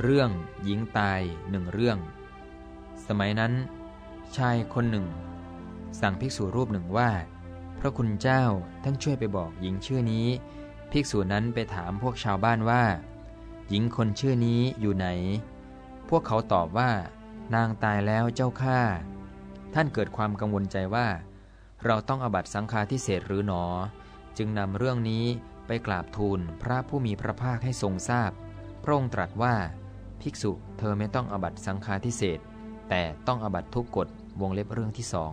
เรื่องหญิงตายหนึ่งเรื่อง สมัยนั้น ชายคนหนึ่ง สั่งภิกษุรูปหนึ่งว่า พระคุณเจ้าท่านช่วยไปบอกหญิงชื่อนี้ ภิกษุนั้นไปถามพวกชาวบ้านว่า หญิงคนชื่อนี้อยู่ไหน พวกเขาตอบว่า นางตายแล้วเจ้าข้าท่านเกิดความกังวลใจว่า เราต้องอบัตสังฆาทิเศษหรือหนอ จึงนำเรื่องนี้ไปกราบทูลพระผู้มีพระภาคให้ทรงทราบพพระองค์ตรัสว่า ภิกษุเธอไม่ต้องอบัตสังฆาทิเศษแต่ต้องอบัตทุกกฎวงเล็บเรื่องที่สอง